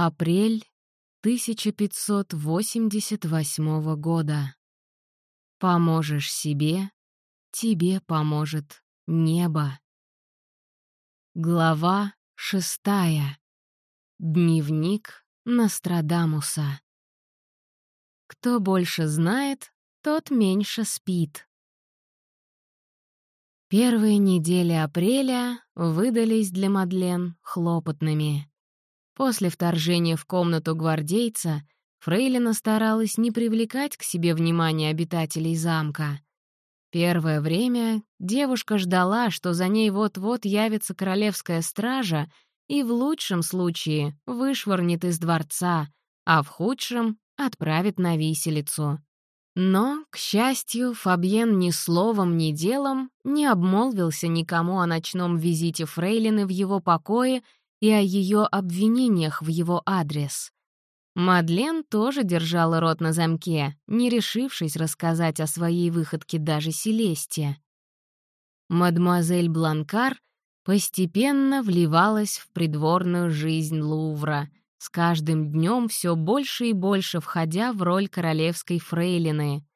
Апрель 1588 года. Поможешь себе, тебе поможет небо. Глава шестая. Дневник Нострадамуса. Кто больше знает, тот меньше спит. Первые недели апреля выдались для Мадлен хлопотными. После вторжения в комнату гвардейца Фрейлина старалась не привлекать к себе внимания обитателей замка. Первое время девушка ждала, что за ней вот-вот явится королевская стража и в лучшем случае вышвырнет из дворца, а в худшем отправит на виселицу. Но, к счастью, Фабьен ни словом, ни делом не обмолвился никому о ночном визите Фрейлины в его покое и о ее обвинениях в его адрес. Мадлен тоже держала рот на замке, не решившись рассказать о своей выходке даже Селесте. Мадемуазель Бланкар постепенно вливалась в придворную жизнь Лувра, с каждым днем все больше и больше входя в роль королевской фрейлины.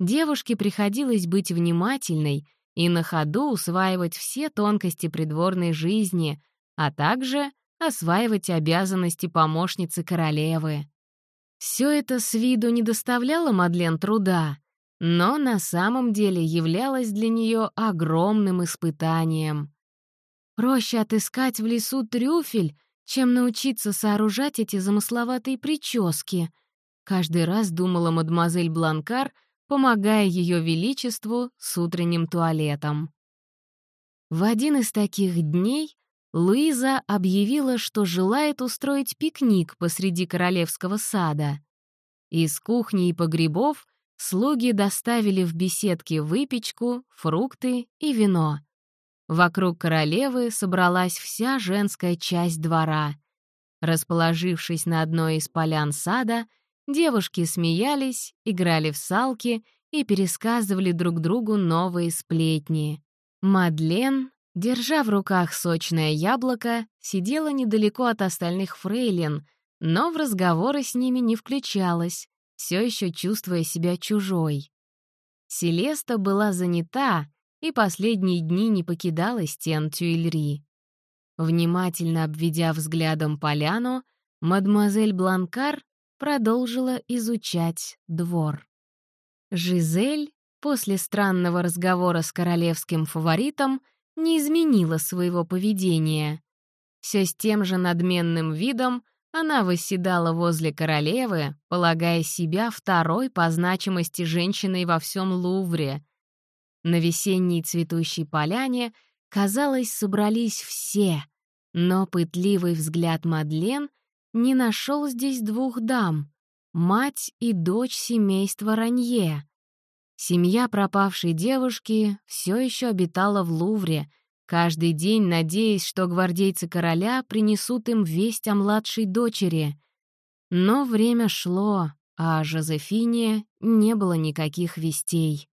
Девушке приходилось быть внимательной и на ходу усваивать все тонкости придворной жизни, а также осваивать обязанности помощницы королевы. Все это с виду не доставляло Мадлен труда, но на самом деле являлось для нее огромным испытанием. Проще отыскать в лесу трюфель, чем научиться сооружать эти замысловатые прически. Каждый раз думала мадемуазель Бланкар, помогая ее величеству с утренним туалетом. В один из таких дней Луиза объявила, что желает устроить пикник посреди королевского сада. Из кухни и погребов слуги доставили в беседки выпечку, фрукты и вино — Вокруг королевы собралась вся женская часть двора. Расположившись на одной из полян сада, девушки смеялись, играли в салки и пересказывали друг другу новые сплетни. Мадлен, держа в руках сочное яблоко, сидела недалеко от остальных фрейлин, но в разговоры с ними не включалась, все еще чувствуя себя чужой. Селеста была занята, и последние дни не покидала стен Тюильри. Внимательно обведя взглядом поляну, мадемуазель Бланкар продолжила изучать двор. Жизель после странного разговора с королевским фаворитом не изменила своего поведения. Все с тем же надменным видом она восседала возле королевы, полагая себя второй по значимости женщиной во всем Лувре, на весенней цветущей поляне, казалось, собрались все, но пытливый взгляд Мадлен не нашел здесь двух дам — мать и дочь семейства Ранье. Семья пропавшей девушки все еще обитала в Лувре, каждый день надеясь, что гвардейцы короля принесут им весть о младшей дочери. Но время шло, а о Жозефине не было никаких вестей.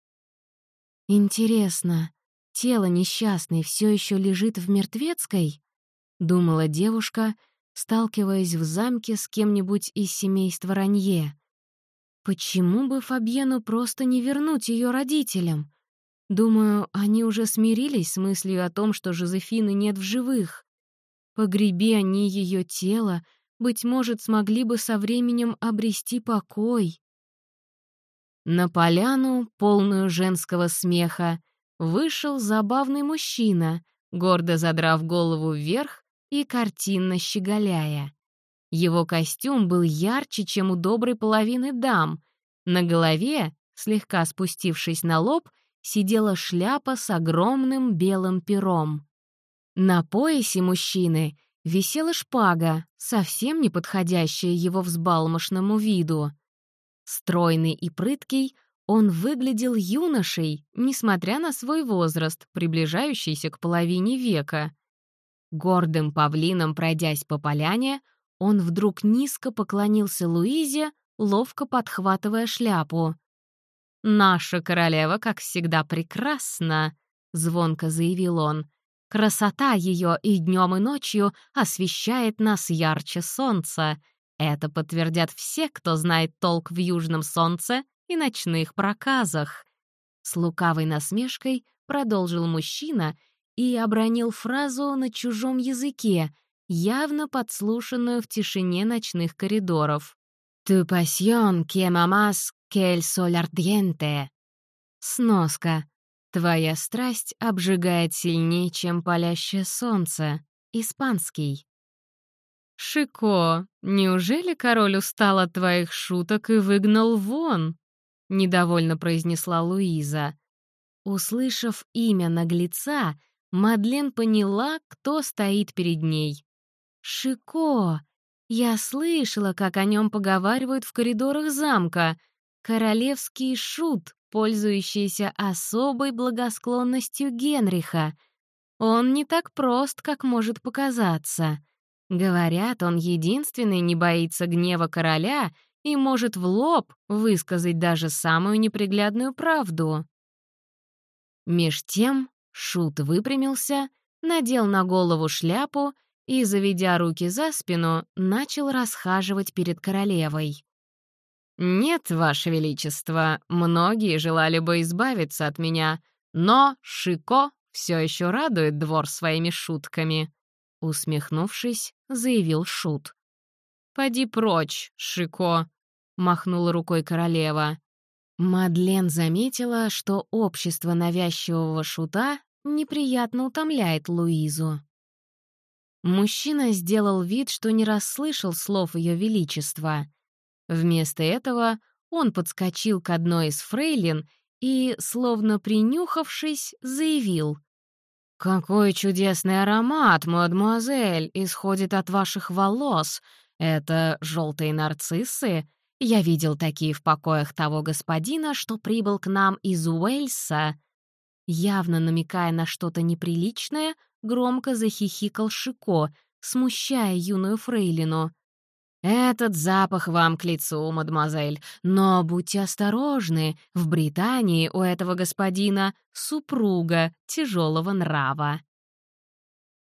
«Интересно, тело несчастной все еще лежит в мертвецкой?» — думала девушка, сталкиваясь в замке с кем-нибудь из семейства Ранье. «Почему бы Фабьену просто не вернуть ее родителям? Думаю, они уже смирились с мыслью о том, что Жозефины нет в живых. Погреби они ее тело, быть может, смогли бы со временем обрести покой». На поляну, полную женского смеха, вышел забавный мужчина, гордо задрав голову вверх и картинно щеголяя. Его костюм был ярче, чем у доброй половины дам. На голове, слегка спустившись на лоб, сидела шляпа с огромным белым пером. На поясе мужчины висела шпага, совсем не подходящая его взбалмошному виду. Стройный и прыткий, он выглядел юношей, несмотря на свой возраст, приближающийся к половине века. Гордым павлином пройдясь по поляне, он вдруг низко поклонился Луизе, ловко подхватывая шляпу. «Наша королева, как всегда, прекрасна», — звонко заявил он. Красота ее и днем, и ночью освещает нас ярче солнца. Это подтвердят все, кто знает толк в южном солнце и ночных проказах. С лукавой насмешкой продолжил мужчина и обронил фразу на чужом языке, явно подслушанную в тишине ночных коридоров. «Tu pasión que mamás que el sol ardiente». Сноска. «Твоя страсть обжигает сильнее, чем палящее солнце». Испанский. «Шико, неужели король устал от твоих шуток и выгнал вон?» — недовольно произнесла Луиза. Услышав имя наглеца, Мадлен поняла, кто стоит перед ней. «Шико! Я слышала, как о нем поговаривают в коридорах замка. Королевский шут, пользующийся особой благосклонностью Генриха. Он не так прост, как может показаться. Говорят, он единственный не боится гнева короля и может в лоб высказать даже самую неприглядную правду. Меж тем Шут выпрямился, надел на голову шляпу и, заведя руки за спину, начал расхаживать перед королевой. «Нет, Ваше Величество, многие желали бы избавиться от меня, но Шико все еще радует двор своими шутками», — усмехнувшись, заявил Шут. «Поди прочь, Шико», — махнула рукой королева. Мадлен заметила, что общество навязчивого шута неприятно утомляет Луизу. Мужчина сделал вид, что не расслышал слов Ее Величества. Вместо этого он подскочил к одной из фрейлин и, словно принюхавшись, заявил. «Какой чудесный аромат, мадемуазель, исходит от ваших волос! Это желтые нарциссы? Я видел такие в покоях того господина, что прибыл к нам из Уэльса». Явно намекая на что-то неприличное, громко захихикал Шико, смущая юную фрейлину. «Этот запах вам к лицу, мадемуазель, но будьте осторожны, в Британии у этого господина супруга тяжелого нрава».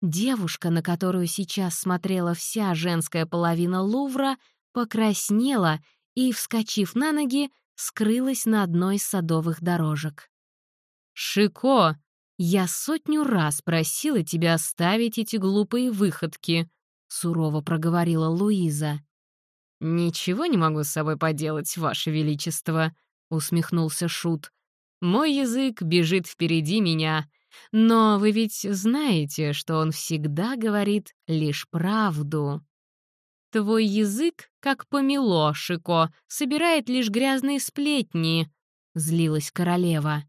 Девушка, на которую сейчас смотрела вся женская половина Лувра, покраснела и, вскочив на ноги, скрылась на одной из садовых дорожек. «Шико, я сотню раз просила тебя оставить эти глупые выходки», — сурово проговорила Луиза. «Ничего не могу с собой поделать, Ваше Величество», — усмехнулся Шут. «Мой язык бежит впереди меня, но вы ведь знаете, что он всегда говорит лишь правду». «Твой язык, как помело, Шико, собирает лишь грязные сплетни», — злилась королева.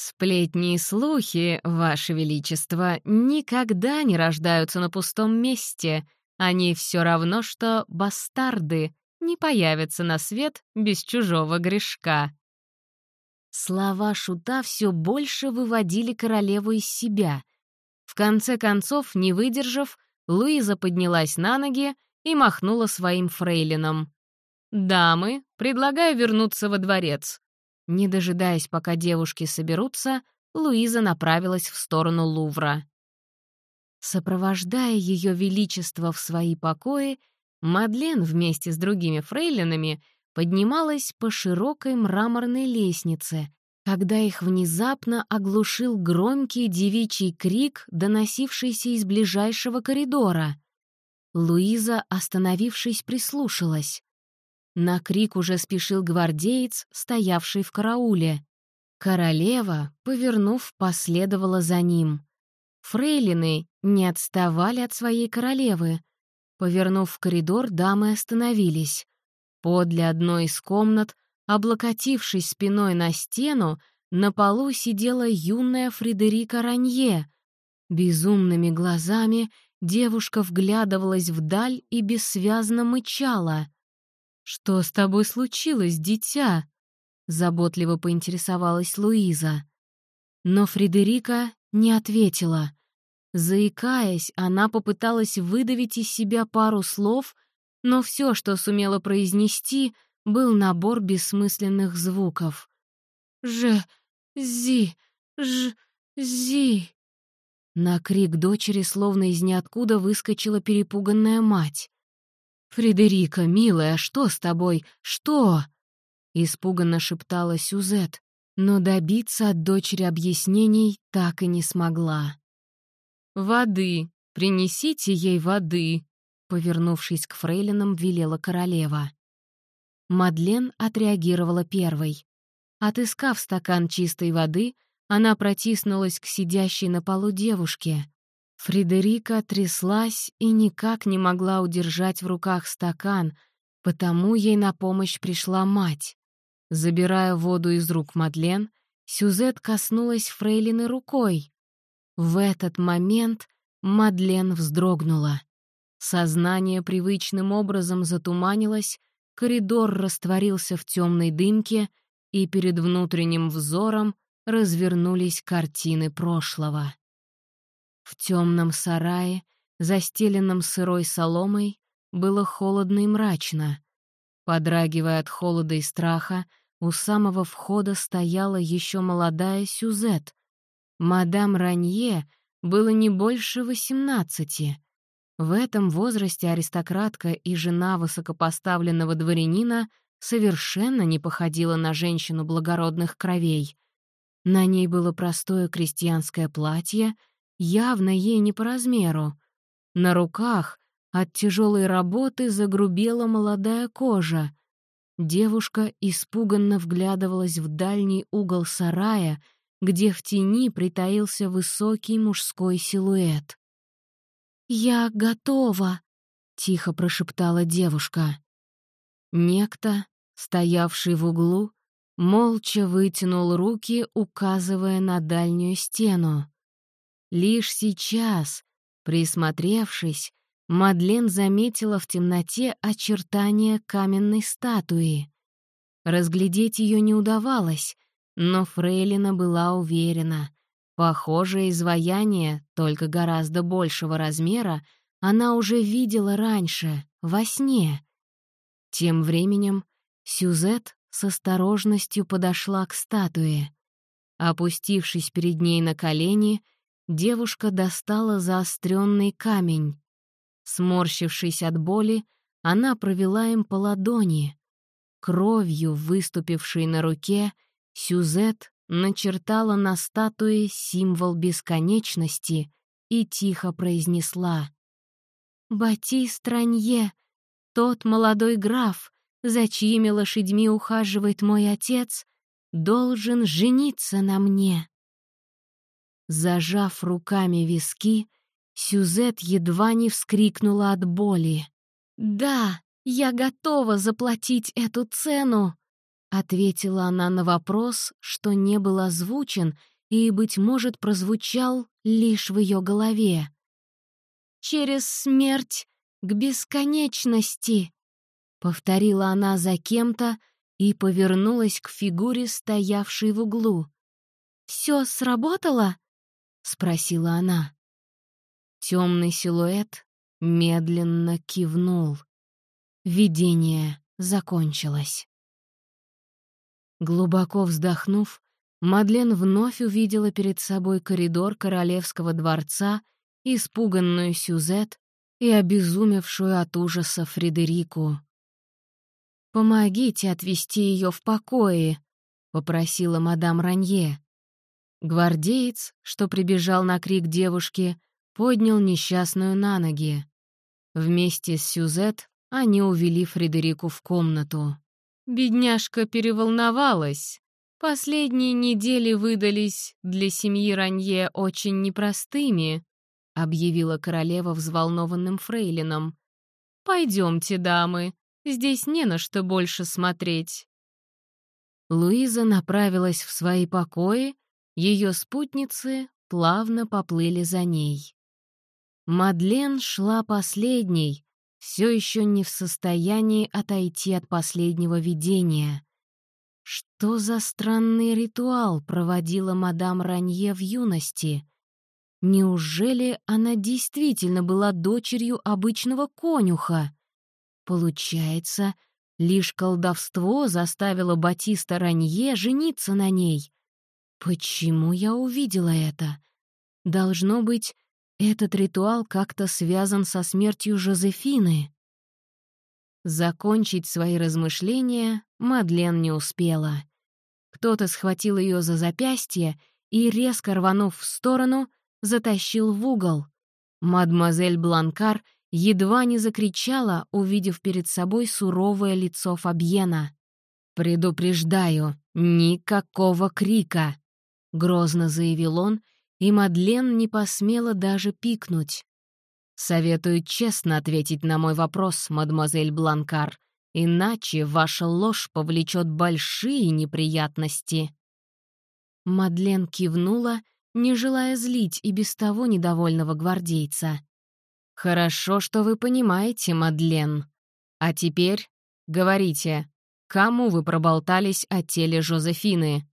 «Сплетни и слухи, Ваше Величество, никогда не рождаются на пустом месте. Они все равно, что бастарды, не появятся на свет без чужого грешка». Слова шута все больше выводили королеву из себя. В конце концов, не выдержав, Луиза поднялась на ноги и махнула своим фрейлином. «Дамы, предлагаю вернуться во дворец. Не дожидаясь, пока девушки соберутся, Луиза направилась в сторону Лувра. Сопровождая ее величество в свои покои, Мадлен вместе с другими фрейлинами поднималась по широкой мраморной лестнице, когда их внезапно оглушил громкий девичий крик, доносившийся из ближайшего коридора. Луиза, остановившись, прислушалась. На крик уже спешил гвардеец, стоявший в карауле. Королева, повернув, последовала за ним. Фрейлины не отставали от своей королевы. Повернув в коридор, дамы остановились. Подле одной из комнат, облокотившись спиной на стену, на полу сидела юная Фредерика Ранье. Безумными глазами девушка вглядывалась вдаль и бессвязно мычала — «Что с тобой случилось, дитя?» — заботливо поинтересовалась Луиза. Но Фредерика не ответила. Заикаясь, она попыталась выдавить из себя пару слов, но все, что сумела произнести, был набор бессмысленных звуков. «Ж... зи... ж... зи...» На крик дочери словно из ниоткуда выскочила перепуганная мать. «Фредерика, милая, что с тобой? Что?» Испуганно шептала Сюзет, но добиться от дочери объяснений так и не смогла. «Воды! Принесите ей воды!» Повернувшись к фрейлинам, велела королева. Мадлен отреагировала первой. Отыскав стакан чистой воды, она протиснулась к сидящей на полу девушке. Фредерика тряслась и никак не могла удержать в руках стакан, потому ей на помощь пришла мать. Забирая воду из рук Мадлен, Сюзет коснулась фрейлины рукой. В этот момент Мадлен вздрогнула. Сознание привычным образом затуманилось, коридор растворился в темной дымке, и перед внутренним взором развернулись картины прошлого. В темном сарае, застеленном сырой соломой, было холодно и мрачно. Подрагивая от холода и страха, у самого входа стояла еще молодая Сюзет. Мадам Ранье было не больше восемнадцати. В этом возрасте аристократка и жена высокопоставленного дворянина совершенно не походила на женщину благородных кровей. На ней было простое крестьянское платье, явно ей не по размеру. На руках от тяжелой работы загрубела молодая кожа. Девушка испуганно вглядывалась в дальний угол сарая, где в тени притаился высокий мужской силуэт. «Я готова», — тихо прошептала девушка. Некто, стоявший в углу, молча вытянул руки, указывая на дальнюю стену. Лишь сейчас, присмотревшись, Мадлен заметила в темноте очертания каменной статуи. Разглядеть ее не удавалось, но Фрейлина была уверена. Похожее изваяние, только гораздо большего размера, она уже видела раньше, во сне. Тем временем Сюзет с осторожностью подошла к статуе. Опустившись перед ней на колени, девушка достала заостренный камень. Сморщившись от боли, она провела им по ладони. Кровью, выступившей на руке, Сюзет начертала на статуе символ бесконечности и тихо произнесла «Батист Ранье, тот молодой граф, за чьими лошадьми ухаживает мой отец, должен жениться на мне». Зажав руками виски, Сюзет едва не вскрикнула от боли. «Да, я готова заплатить эту цену!» Ответила она на вопрос, что не был озвучен и, быть может, прозвучал лишь в ее голове. «Через смерть к бесконечности!» Повторила она за кем-то и повернулась к фигуре, стоявшей в углу. «Все сработало?» — спросила она. Темный силуэт медленно кивнул. Видение закончилось. Глубоко вздохнув, Мадлен вновь увидела перед собой коридор королевского дворца, испуганную Сюзет и обезумевшую от ужаса Фредерику. «Помогите отвести ее в покое», — попросила мадам Ранье. Гвардеец, что прибежал на крик девушки, поднял несчастную на ноги. Вместе с Сюзет они увели Фредерику в комнату. Бедняжка переволновалась. Последние недели выдались для семьи Ранье очень непростыми, объявила королева взволнованным фрейлином. «Пойдемте, дамы, Здесь не на что больше смотреть». Луиза направилась в свои покои, ее спутницы плавно поплыли за ней. Мадлен шла последней, все еще не в состоянии отойти от последнего видения. Что за странный ритуал проводила мадам Ранье в юности? Неужели она действительно была дочерью обычного конюха? Получается, лишь колдовство заставило Батиста Ранье жениться на ней. Почему я увидела это? Должно быть, этот ритуал как-то связан со смертью Жозефины. Закончить свои размышления Мадлен не успела. Кто-то схватил ее за запястье и, резко рванув в сторону, затащил в угол. Мадемуазель Бланкар едва не закричала, увидев перед собой суровое лицо Фабьена. «Предупреждаю, никакого крика!» — грозно заявил он, и Мадлен не посмела даже пикнуть. «Советую честно ответить на мой вопрос, мадемуазель Бланкар, иначе ваша ложь повлечет большие неприятности». Мадлен кивнула, не желая злить и без того недовольного гвардейца. «Хорошо, что вы понимаете, Мадлен. А теперь говорите, кому вы проболтались о теле Жозефины?»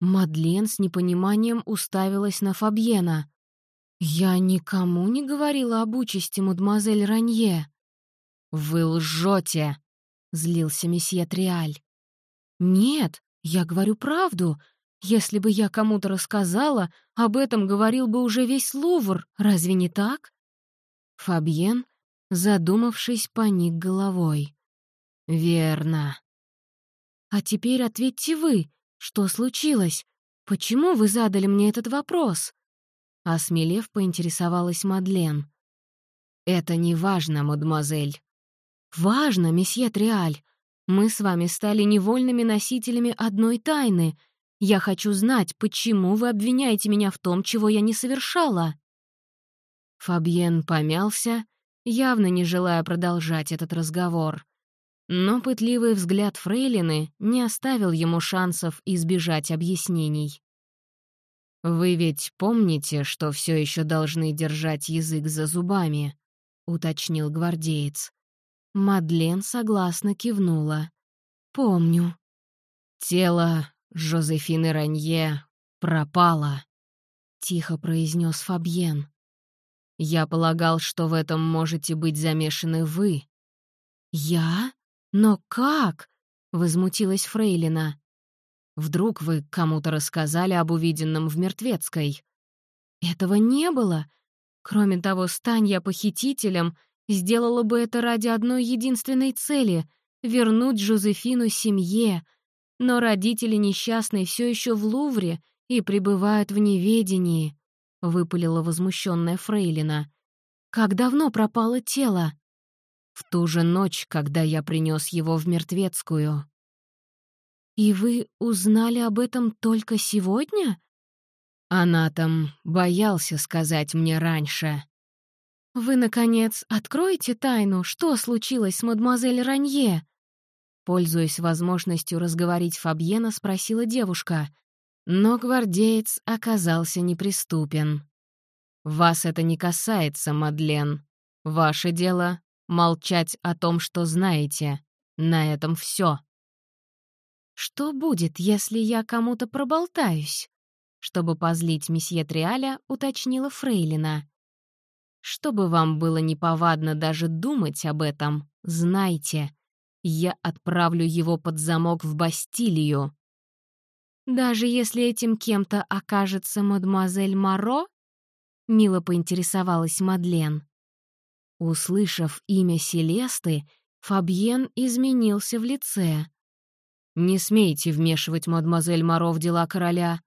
Мадлен с непониманием уставилась на Фабьена. «Я никому не говорила об участи мадемуазель Ранье». «Вы лжете!» — злился месье Триаль. «Нет, я говорю правду. Если бы я кому-то рассказала, об этом говорил бы уже весь Лувр, разве не так?» Фабьен, задумавшись, поник головой. «Верно». «А теперь ответьте вы, что случилось? Почему вы задали мне этот вопрос?» Осмелев, поинтересовалась Мадлен. «Это не важно, мадемуазель». «Важно, месье Триаль. Мы с вами стали невольными носителями одной тайны. Я хочу знать, почему вы обвиняете меня в том, чего я не совершала». Фабьен помялся, явно не желая продолжать этот разговор. Но пытливый взгляд Фрейлины не оставил ему шансов избежать объяснений. «Вы ведь помните, что все еще должны держать язык за зубами?» — уточнил гвардеец. Мадлен согласно кивнула. «Помню». «Тело Жозефины Ранье пропало», — тихо произнес Фабьен. «Я полагал, что в этом можете быть замешаны вы». «Я?» «Но как?» — возмутилась Фрейлина. «Вдруг вы кому-то рассказали об увиденном в Мертвецкой?» «Этого не было. Кроме того, стань я похитителем, сделала бы это ради одной единственной цели — вернуть Жозефину семье. Но родители несчастной все еще в Лувре и пребывают в неведении», — выпалила возмущенная Фрейлина. «Как давно пропало тело?» В ту же ночь, когда я принес его в мертвецкую. «И вы узнали об этом только сегодня?» Она там боялся сказать мне раньше. «Вы, наконец, откроете тайну, что случилось с мадемуазель Ранье?» Пользуясь возможностью разговорить Фабьена, спросила девушка. Но гвардеец оказался неприступен. «Вас это не касается, Мадлен. Ваше дело Молчать о том, что знаете. На этом все. «Что будет, если я кому-то проболтаюсь?» Чтобы позлить месье Триаля, уточнила Фрейлина. «Чтобы вам было неповадно даже думать об этом, знайте, я отправлю его под замок в Бастилию». «Даже если этим кем-то окажется мадемуазель Моро?» — мило поинтересовалась Мадлен. Услышав имя Селесты, Фабьен изменился в лице. «Не смейте вмешивать мадемуазель Моро в дела короля».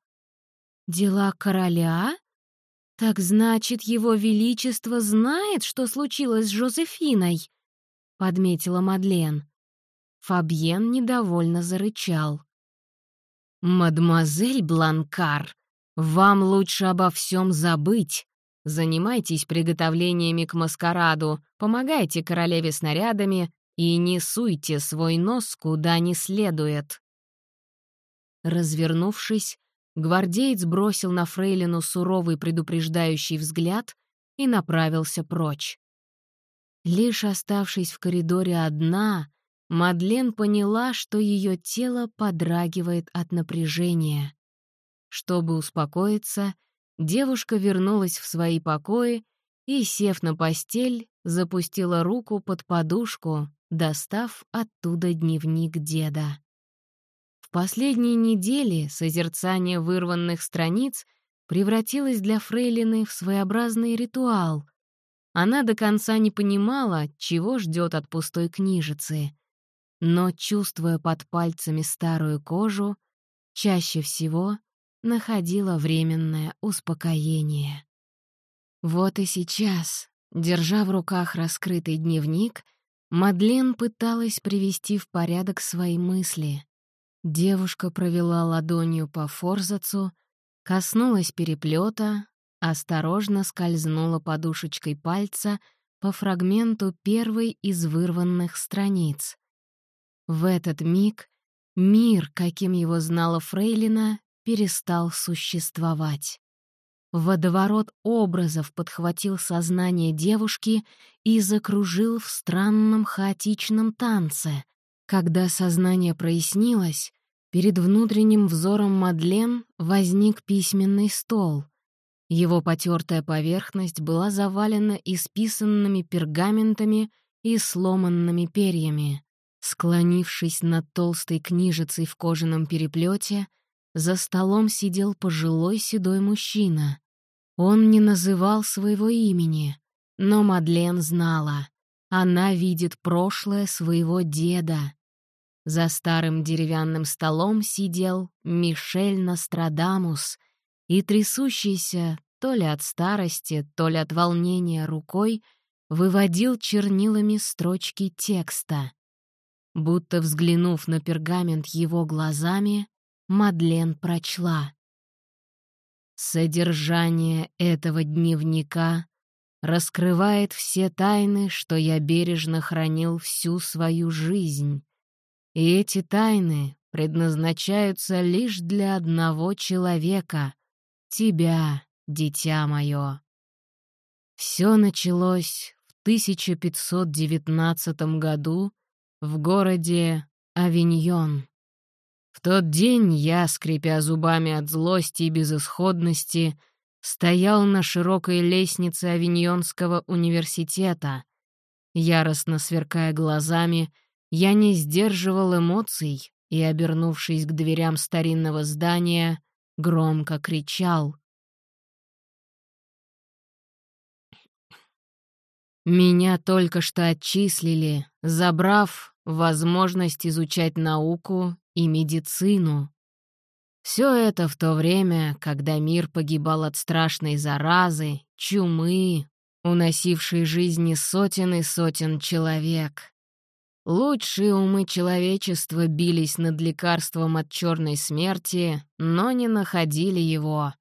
«Дела короля? Так значит, его величество знает, что случилось с Жозефиной?» — подметила Мадлен. Фабьен недовольно зарычал. «Мадемуазель Бланкар, вам лучше обо всем забыть. Занимайтесь приготовлениями к маскараду, помогайте королеве снарядами и не суйте свой нос куда не следует. Развернувшись, гвардеец бросил на фрейлину суровый предупреждающий взгляд и направился прочь. Лишь оставшись в коридоре одна, Мадлен поняла, что ее тело подрагивает от напряжения. Чтобы успокоиться, Девушка вернулась в свои покои и, сев на постель, запустила руку под подушку, достав оттуда дневник деда. В последние недели созерцание вырванных страниц превратилась для Фрейлины в своеобразный ритуал. Она до конца не понимала, чего ждет от пустой книжицы. Но, чувствуя под пальцами старую кожу, чаще всего находила временное успокоение. Вот и сейчас, держа в руках раскрытый дневник, Мадлен пыталась привести в порядок свои мысли. Девушка провела ладонью по форзацу, коснулась переплета, осторожно скользнула подушечкой пальца по фрагменту первой из вырванных страниц. В этот миг мир, каким его знала Фрейлина, перестал существовать. Водоворот образов подхватил сознание девушки и закружил в странном хаотичном танце. Когда сознание прояснилось, перед внутренним взором Мадлен возник письменный стол. Его потертая поверхность была завалена исписанными пергаментами и сломанными перьями. Склонившись над толстой книжицей в кожаном переплете, за столом сидел пожилой седой мужчина. Он не называл своего имени, но Мадлен знала. Она видит прошлое своего деда. За старым деревянным столом сидел Мишель Нострадамус и трясущийся то ли от старости, то ли от волнения рукой выводил чернилами строчки текста. Будто взглянув на пергамент его глазами, Мадлен прочла. «Содержание этого дневника раскрывает все тайны, что я бережно хранил всю свою жизнь. И эти тайны предназначаются лишь для одного человека — тебя, дитя мое». Все началось в 1519 году в городе Авиньон. В тот день я, скрипя зубами от злости и безысходности, стоял на широкой лестнице Авиньонского университета. Яростно сверкая глазами, я не сдерживал эмоций и, обернувшись к дверям старинного здания, громко кричал. Меня только что отчислили, забрав возможность изучать науку и медицину. Все это в то время, когда мир погибал от страшной заразы, чумы, уносившей жизни сотен и сотен человек. Лучшие умы человечества бились над лекарством от черной смерти, но не находили его.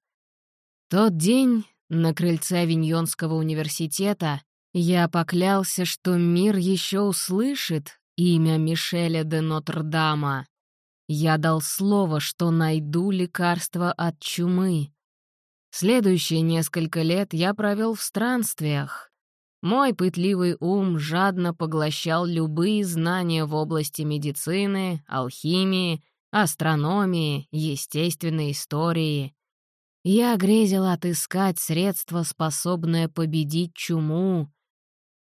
Тот день на крыльце Авиньонского университета я поклялся, что мир еще услышит имя Мишеля де Нотр-Дама. Я дал слово, что найду лекарство от чумы. Следующие несколько лет я провел в странствиях. Мой пытливый ум жадно поглощал любые знания в области медицины, алхимии, астрономии, естественной истории. Я грезил отыскать средство, способное победить чуму.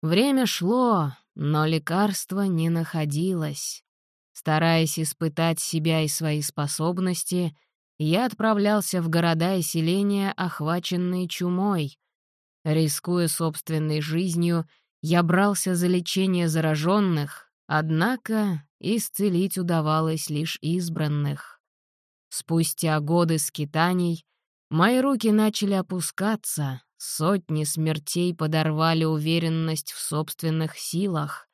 Время шло, но лекарства не находилось. Стараясь испытать себя и свои способности, я отправлялся в города и селения, охваченные чумой. Рискуя собственной жизнью, я брался за лечение зараженных, однако исцелить удавалось лишь избранных. Спустя годы скитаний мои руки начали опускаться, сотни смертей подорвали уверенность в собственных силах.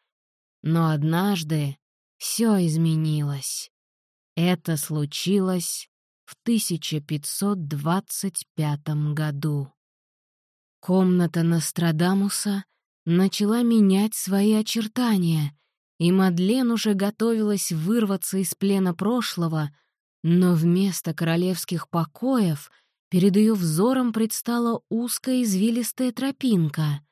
Но однажды все изменилось. Это случилось в 1525 году. Комната Нострадамуса начала менять свои очертания, и Мадлен уже готовилась вырваться из плена прошлого, но вместо королевских покоев перед ее взором предстала узкая извилистая тропинка.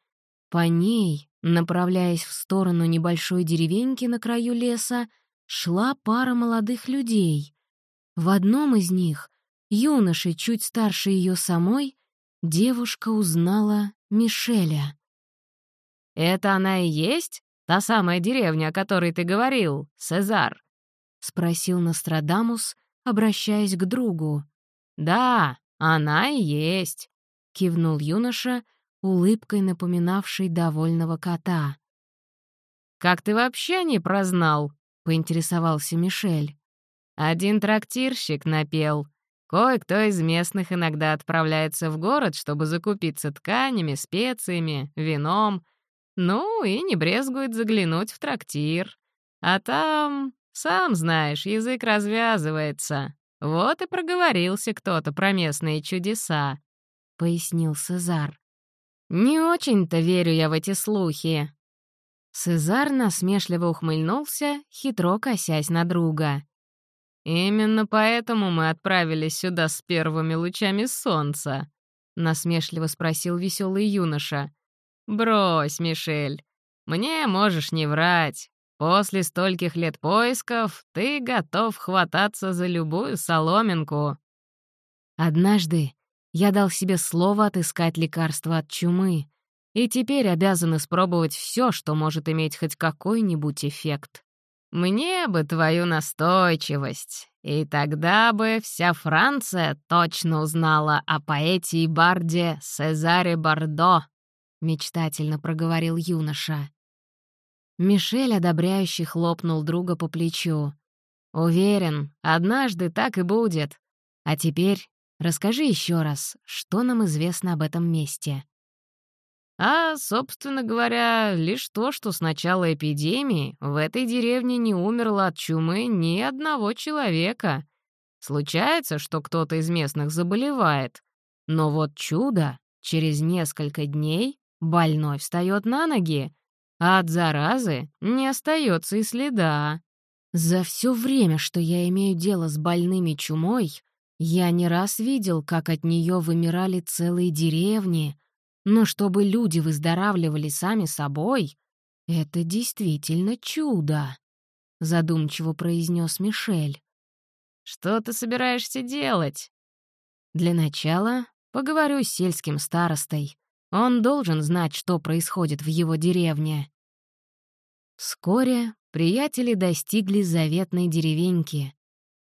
По ней Направляясь в сторону небольшой деревеньки на краю леса, шла пара молодых людей. В одном из них, юноши чуть старше ее самой, девушка узнала Мишеля. «Это она и есть? Та самая деревня, о которой ты говорил, Сезар?» — спросил Нострадамус, обращаясь к другу. «Да, она и есть», — кивнул юноша, улыбкой напоминавший довольного кота. «Как ты вообще не прознал?» — поинтересовался Мишель. «Один трактирщик напел. Кое-кто из местных иногда отправляется в город, чтобы закупиться тканями, специями, вином. Ну и не брезгует заглянуть в трактир. А там, сам знаешь, язык развязывается. Вот и проговорился кто-то про местные чудеса», — пояснил Сезар. «Не очень-то верю я в эти слухи». Сезар насмешливо ухмыльнулся, хитро косясь на друга. «Именно поэтому мы отправились сюда с первыми лучами солнца», — насмешливо спросил веселый юноша. «Брось, Мишель, мне можешь не врать. После стольких лет поисков ты готов хвататься за любую соломинку». «Однажды я дал себе слово отыскать лекарство от чумы, и теперь обязан испробовать все, что может иметь хоть какой-нибудь эффект». Мне бы твою настойчивость, и тогда бы вся Франция точно узнала о поэте и барде Сезаре Бардо», — мечтательно проговорил юноша. Мишель одобряюще хлопнул друга по плечу. «Уверен, однажды так и будет. А теперь расскажи еще раз, что нам известно об этом месте». А, собственно говоря, лишь то, что с начала эпидемии в этой деревне не умерло от чумы ни одного человека. Случается, что кто-то из местных заболевает. Но вот чудо, через несколько дней больной встает на ноги, а от заразы не остается и следа. За все время, что я имею дело с больными чумой, я не раз видел, как от нее вымирали целые деревни — но чтобы люди выздоравливали сами собой, это действительно чудо, — задумчиво произнес Мишель. «Что ты собираешься делать?» «Для начала поговорю с сельским старостой. Он должен знать, что происходит в его деревне». Вскоре приятели достигли заветной деревеньки.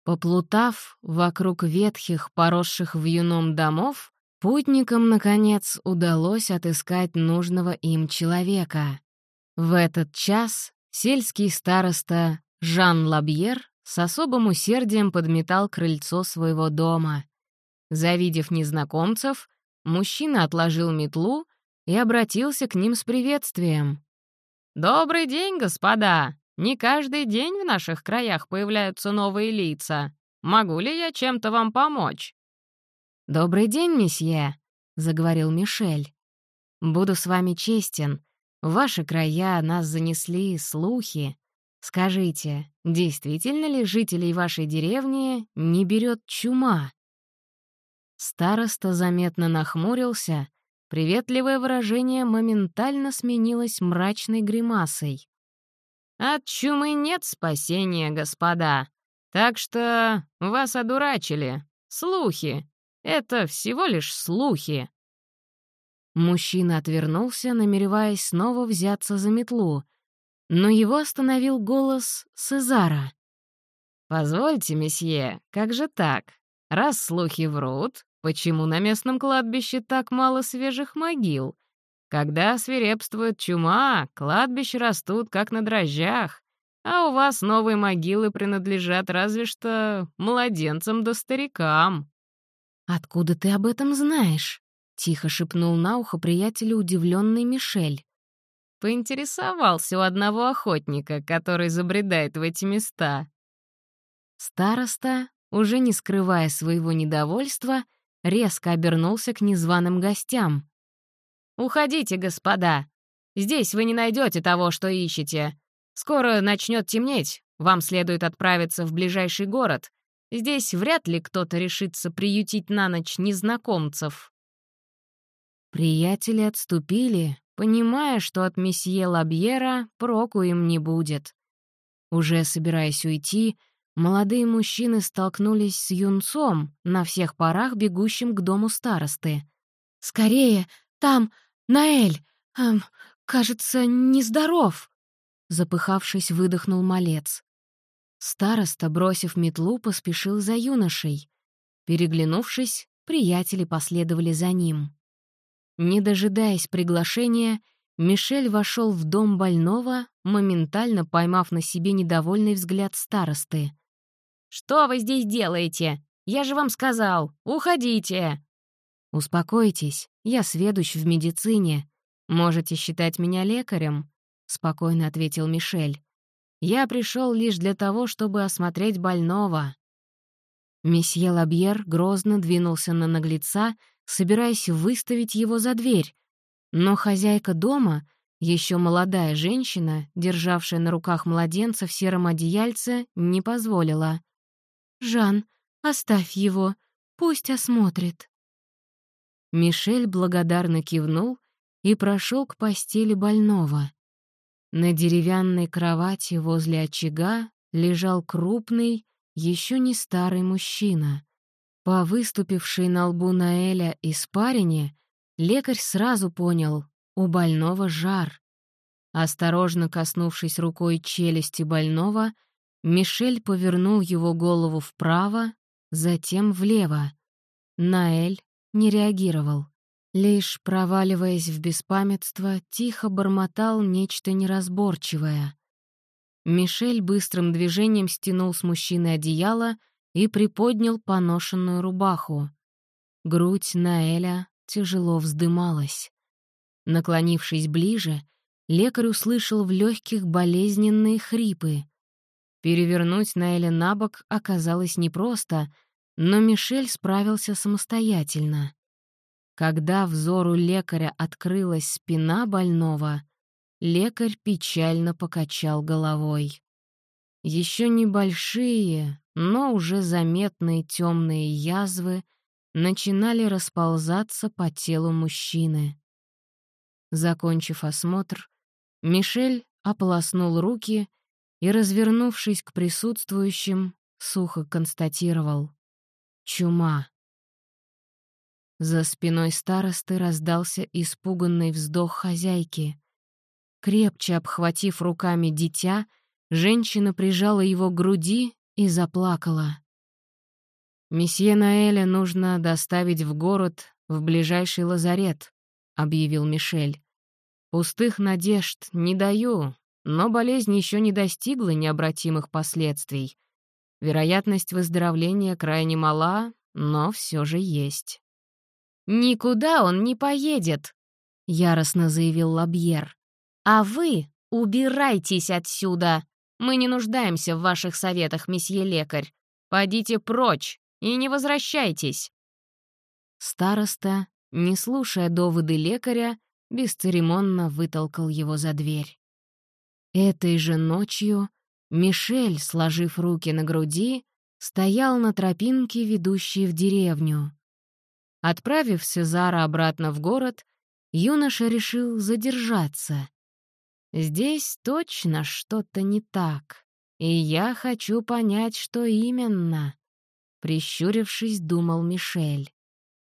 Поплутав вокруг ветхих, поросших вьюном домов, Путникам, наконец, удалось отыскать нужного им человека. В этот час сельский староста Жан Лабьер с особым усердием подметал крыльцо своего дома. Завидев незнакомцев, мужчина отложил метлу и обратился к ним с приветствием. «Добрый день, господа! Не каждый день в наших краях появляются новые лица. Могу ли я чем-то вам помочь?» «Добрый день, месье», — заговорил Мишель. «Буду с вами честен. В ваши края нас занесли слухи. Скажите, действительно ли жителей вашей деревни не берет чума?» Староста заметно нахмурился, приветливое выражение моментально сменилось мрачной гримасой. «От чумы нет спасения, господа, так что вас одурачили. Слухи. Это всего лишь слухи». Мужчина отвернулся, намереваясь снова взяться за метлу, но его остановил голос Сезара. «Позвольте, месье, как же так? Раз слухи врут, почему на местном кладбище так мало свежих могил? Когда свирепствует чума, кладбища растут как на дрожжах, а у вас новые могилы принадлежат разве что младенцам да старикам». «Откуда ты об этом знаешь?» — тихо шепнул на ухо приятелю удивленный Мишель. Поинтересовался у одного охотника, который забредает в эти места. Староста, уже не скрывая своего недовольства, резко обернулся к незваным гостям. «Уходите, господа. Здесь вы не найдете того, что ищете. Скоро начнет темнеть. Вам следует отправиться в ближайший город. Здесь вряд ли кто-то решится приютить на ночь незнакомцев. Приятели отступили, понимая, что от месье Лабьера проку им не будет. Уже собираясь уйти, молодые мужчины столкнулись с юнцом, на всех парах бегущим к дому старосты. «Скорее! Там! Наэль! Эм, кажется, нездоров!» Запыхавшись, выдохнул малец. Староста, бросив метлу, поспешил за юношей. Переглянувшись, приятели последовали за ним. Не дожидаясь приглашения, Мишель вошел в дом больного, моментально поймав на себе недовольный взгляд старосты. «Что вы здесь делаете? Я же вам сказал, уходите!» «Успокойтесь, я сведущ в медицине. Можете считать меня лекарем», — спокойно ответил Мишель. «Я пришел лишь для того, чтобы осмотреть больного». Месье Лабьер грозно двинулся на наглеца, собираясь выставить его за дверь, но хозяйка дома, еще молодая женщина, державшая на руках младенца в сером одеяльце, не позволила. «Жан, оставь его, пусть осмотрит». Мишель благодарно кивнул и прошел к постели больного. На деревянной кровати возле очага лежал крупный, еще не старый мужчина. По выступившей на лбу Наэля испарине лекарь сразу понял — у больного жар. Осторожно коснувшись рукой челюсти больного, Мишель повернул его голову вправо, затем влево. Наэль не реагировал. Лишь, проваливаясь в беспамятство, тихо бормотал нечто неразборчивое. Мишель быстрым движением стянул с мужчины одеяло и приподнял поношенную рубаху. Грудь Наэля тяжело вздымалась. Наклонившись ближе, лекарь услышал в легких болезненные хрипы. Перевернуть Наэля на бок оказалось непросто, но Мишель справился самостоятельно. Когда взору лекаря открылась спина больного, лекарь печально покачал головой. Еще небольшие, но уже заметные темные язвы начинали расползаться по телу мужчины. Закончив осмотр, Мишель ополоснул руки и, развернувшись к присутствующим, сухо констатировал «Чума». За спиной старосты раздался испуганный вздох хозяйки. Крепче обхватив руками дитя, женщина прижала его к груди и заплакала. «Месье Наэля нужно доставить в город, в ближайший лазарет», — объявил Мишель. «Пустых надежд не даю, но болезнь еще не достигла необратимых последствий. Вероятность выздоровления крайне мала, но все же есть». «Никуда он не поедет», — яростно заявил Лабьер. «А вы убирайтесь отсюда! Мы не нуждаемся в ваших советах, месье лекарь. Пойдите прочь и не возвращайтесь!» Староста, не слушая доводы лекаря, бесцеремонно вытолкал его за дверь. Этой же ночью Мишель, сложив руки на груди, стоял на тропинке, ведущей в деревню. Отправив Сезара обратно в город, юноша решил задержаться. «Здесь точно что-то не так, и я хочу понять, что именно», — прищурившись, думал Мишель.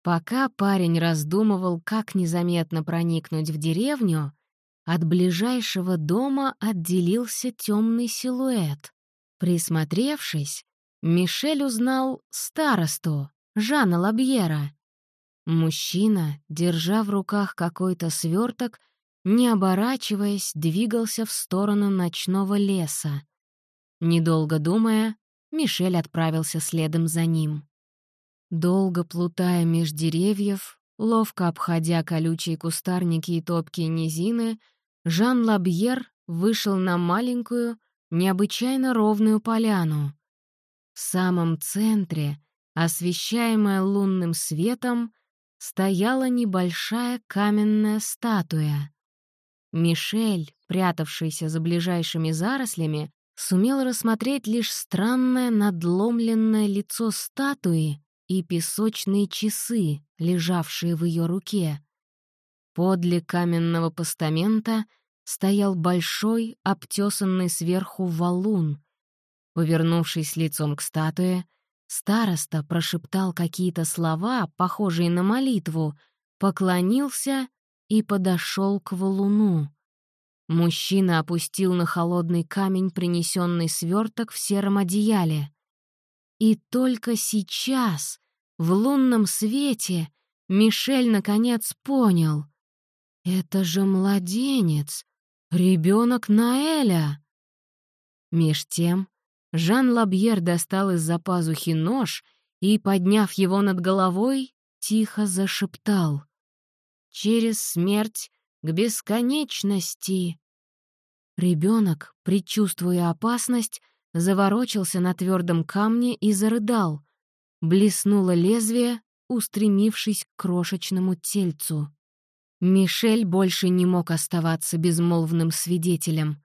Пока парень раздумывал, как незаметно проникнуть в деревню, от ближайшего дома отделился темный силуэт. Присмотревшись, Мишель узнал старосту, Жана Лабьера. Мужчина, держа в руках какой-то сверток, не оборачиваясь, двигался в сторону ночного леса. Недолго думая, Мишель отправился следом за ним. Долго плутая меж деревьев, ловко обходя колючие кустарники и топкие низины, Жан Лабьер вышел на маленькую, необычайно ровную поляну. В самом центре, освещаемая лунным светом, стояла небольшая каменная статуя. Мишель, прятавшийся за ближайшими зарослями, сумел рассмотреть лишь странное надломленное лицо статуи и песочные часы, лежавшие в ее руке. Подле каменного постамента стоял большой, обтесанный сверху валун. Повернувшись лицом к статуе, Староста прошептал какие-то слова, похожие на молитву, поклонился и подошел к валуну. Мужчина опустил на холодный камень принесенный сверток в сером одеяле. И только сейчас в лунном свете Мишель наконец понял. Это же младенец, ребенок Наэля. Меж тем Жан Лабьер достал из-за пазухи нож и, подняв его над головой, тихо зашептал. «Через смерть к бесконечности!» Ребенок, предчувствуя опасность, заворочился на твердом камне и зарыдал. Блеснуло лезвие, устремившись к крошечному тельцу. Мишель больше не мог оставаться безмолвным свидетелем.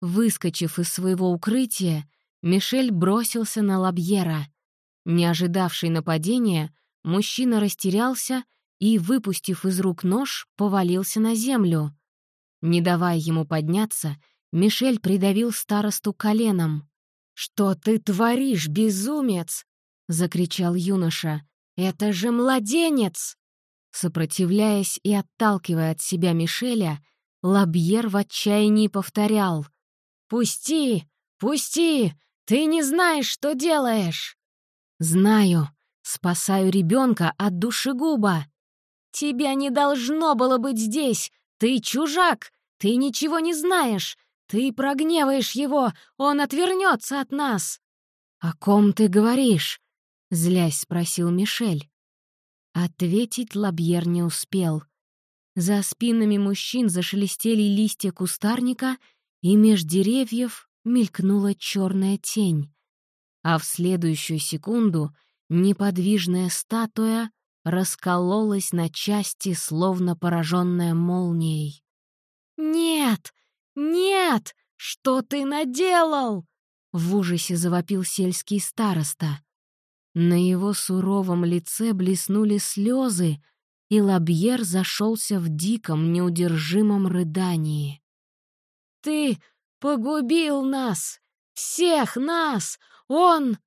Выскочив из своего укрытия, Мишель бросился на Лабьера. Не ожидавший нападения, мужчина растерялся и, выпустив из рук нож, повалился на землю. Не давая ему подняться, Мишель придавил старосту коленом. «Что ты творишь, безумец?» — закричал юноша. «Это же младенец!» Сопротивляясь и отталкивая от себя Мишеля, Лабьер в отчаянии повторял. «Пусти! Пусти! Ты не знаешь, что делаешь!» «Знаю. Спасаю ребенка от душегуба!» «Тебя не должно было быть здесь! Ты чужак! Ты ничего не знаешь! Ты прогневаешь его! Он отвернется от нас!» «О ком ты говоришь?» — злясь спросил Мишель. Ответить Лабьер не успел. За спинами мужчин зашелестели листья кустарника, и меж деревьев мелькнула черная тень. А в следующую секунду неподвижная статуя раскололась на части, словно пораженная молнией. «Нет! Нет! Что ты наделал?» — в ужасе завопил сельский староста. На его суровом лице блеснули слезы, и Лабьер зашелся в диком, неудержимом рыдании. «Ты погубил нас! Всех нас! Он...»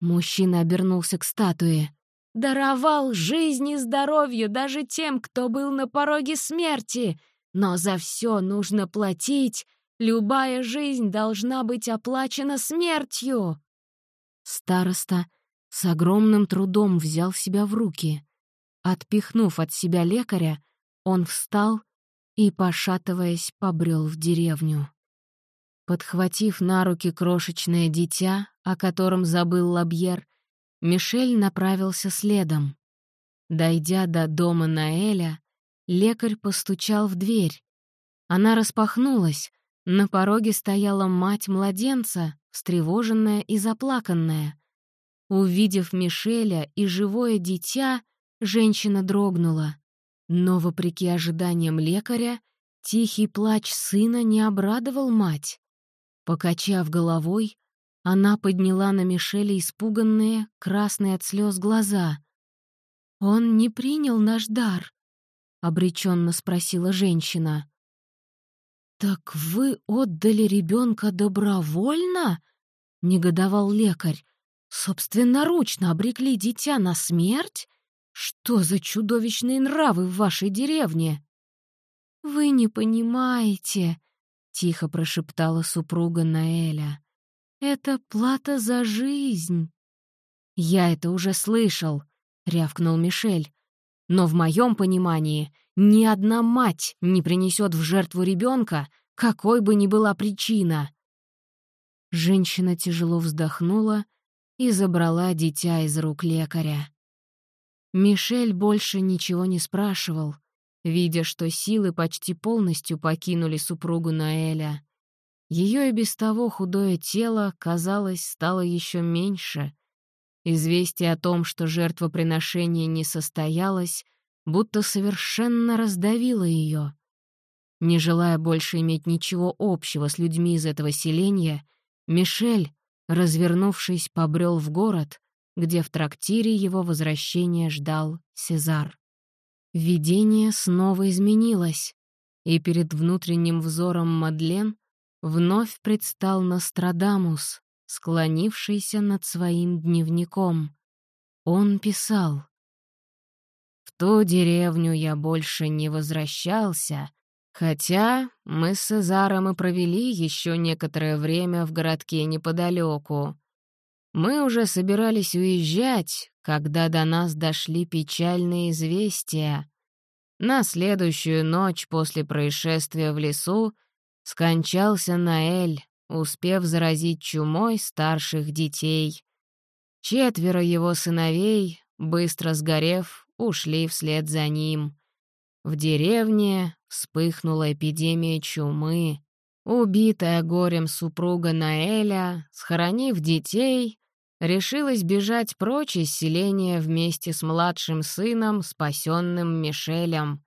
Мужчина обернулся к статуе. «Даровал жизнь и здоровье даже тем, кто был на пороге смерти, но за все нужно платить, любая жизнь должна быть оплачена смертью!» Староста с огромным трудом взял себя в руки. Отпихнув от себя лекаря, он встал и, пошатываясь, побрел в деревню. Подхватив на руки крошечное дитя, о котором забыл Лабьер, Мишель направился следом. Дойдя до дома Наэля, лекарь постучал в дверь. Она распахнулась, на пороге стояла мать младенца, встревоженная и заплаканная. Увидев Мишеля и живое дитя, женщина дрогнула. Но, вопреки ожиданиям лекаря, тихий плач сына не обрадовал мать. Покачав головой, она подняла на Мишеля испуганные, красные от слез глаза. «Он не принял наш дар?» — обреченно спросила женщина. «Так вы отдали ребенка добровольно?» — негодовал лекарь. Собственноручно обрекли дитя на смерть? Что за чудовищные нравы в вашей деревне? Вы не понимаете, тихо прошептала супруга Наэля. Это плата за жизнь. Я это уже слышал, рявкнул Мишель. Но в моем понимании ни одна мать не принесет в жертву ребенка, какой бы ни была причина. Женщина тяжело вздохнула и забрала дитя из рук лекаря. Мишель больше ничего не спрашивал, видя, что силы почти полностью покинули супругу Наэля. Ее и без того худое тело, казалось, стало еще меньше. Известие о том, что жертвоприношение не состоялось, будто совершенно раздавило ее. Не желая больше иметь ничего общего с людьми из этого селения, Мишель, Развернувшись, побрел в город, где в трактире его возвращения ждал Сезар. Видение снова изменилось, и перед внутренним взором Мадлен вновь предстал Нострадамус, склонившийся над своим дневником. Он писал. «В ту деревню я больше не возвращался, Хотя мы с Сезаром и провели еще некоторое время в городке неподалеку. Мы уже собирались уезжать, когда до нас дошли печальные известия. На следующую ночь после происшествия в лесу скончался Наэль, успев заразить чумой старших детей. Четверо его сыновей, быстро сгорев, ушли вслед за ним. В деревне вспыхнула эпидемия чумы. Убитая горем супруга Наэля, схоронив детей, решилась бежать прочь из селения вместе с младшим сыном, спасенным Мишелем.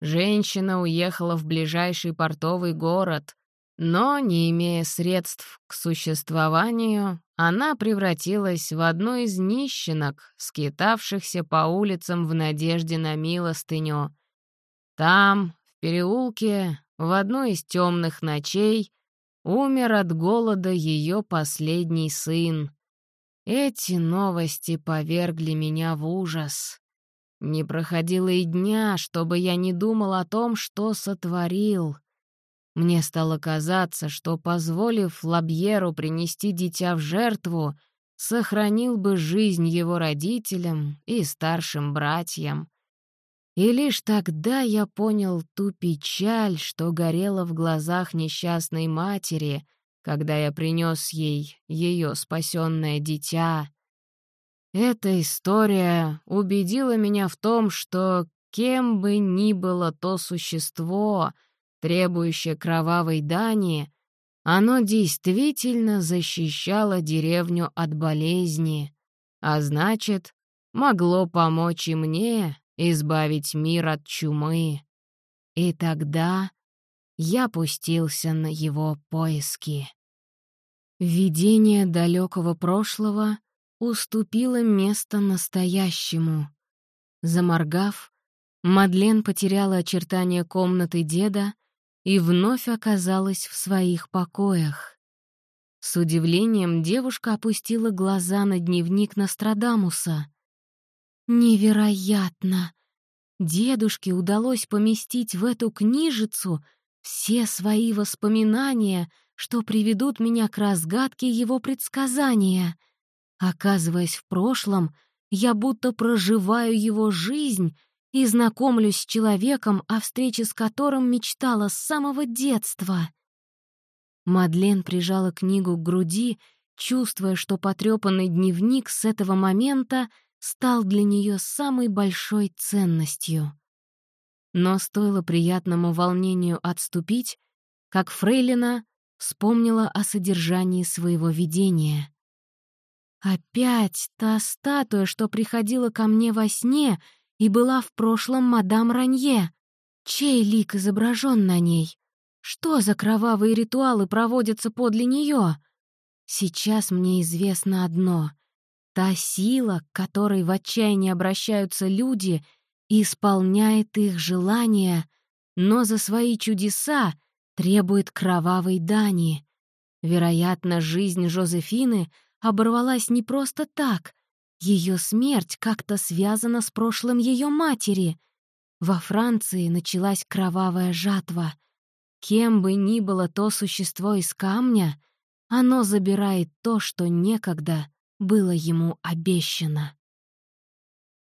Женщина уехала в ближайший портовый город, но, не имея средств к существованию, она превратилась в одну из нищенок, скитавшихся по улицам в надежде на милостыню. Там, в переулке, в одну из темных ночей, умер от голода ее последний сын. Эти новости повергли меня в ужас. Не проходило и дня, чтобы я не думал о том, что сотворил. Мне стало казаться, что, позволив Лабьеру принести дитя в жертву, сохранил бы жизнь его родителям и старшим братьям. И лишь тогда я понял ту печаль, что горела в глазах несчастной матери, когда я принес ей ее спасенное дитя. Эта история убедила меня в том, что кем бы ни было то существо — требующее кровавой дани, оно действительно защищало деревню от болезни, а значит, могло помочь и мне избавить мир от чумы. И тогда я пустился на его поиски. Видение далекого прошлого уступило место настоящему. Заморгав, Мадлен потеряла очертания комнаты деда и вновь оказалась в своих покоях. С удивлением девушка опустила глаза на дневник Нострадамуса. «Невероятно! Дедушке удалось поместить в эту книжицу все свои воспоминания, что приведут меня к разгадке его предсказания. Оказываясь в прошлом, я будто проживаю его жизнь и знакомлюсь с человеком, о встрече с которым мечтала с самого детства. Мадлен прижала книгу к груди, чувствуя, что потрепанный дневник с этого момента стал для нее самой большой ценностью. Но стоило приятному волнению отступить, как Фрейлина вспомнила о содержании своего видения. «Опять та статуя, что приходила ко мне во сне и была в прошлом мадам Ранье. Чей лик изображен на ней? Что за кровавые ритуалы проводятся подле нее? Сейчас мне известно одно. Та сила, к которой в отчаянии обращаются люди, исполняет их желания, но за свои чудеса требует кровавой дани. Вероятно, жизнь Жозефины оборвалась не просто так, ее смерть как-то связана с прошлым ее матери. Во Франции началась кровавая жатва. Кем бы ни было то существо из камня, оно забирает то, что некогда было ему обещано.